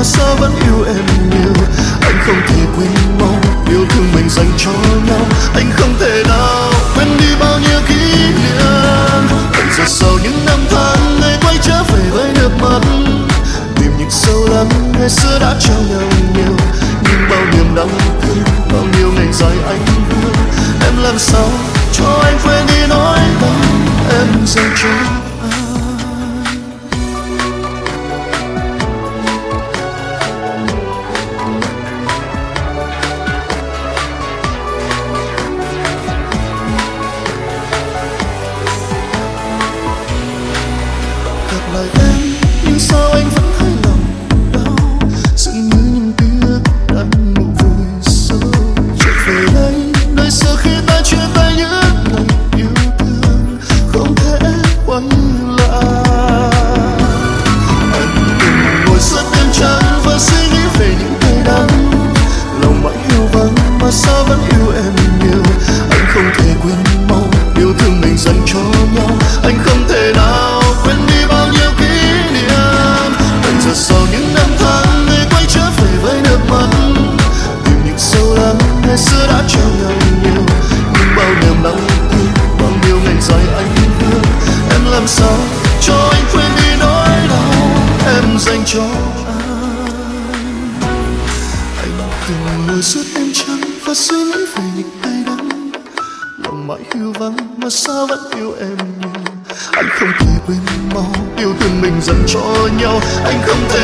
vắng sao vẫn yêu em nhiều? Anh không thể quên mau yêu thương mình dành cho nhau. Anh không thể nào quên đi bao nhiêu kỷ niệm. Anh giờ sau những năm tháng ngày quay trở về với nước mắt. Tìm những sâu lắng ngày xưa đã trao nhau nhiều. Nhưng bao niềm đau thương, bao nhiêu ngày dài anh vương em làm sao cho anh quên lời em nhưng sao từng ngồi suốt đêm trắng và suy nghĩ về những ngày đắng. Lòng mãi yêu vắng mà sao vẫn yêu em nhiều anh không thể quên mau yêu thương mình dành cho nhau. Anh không thể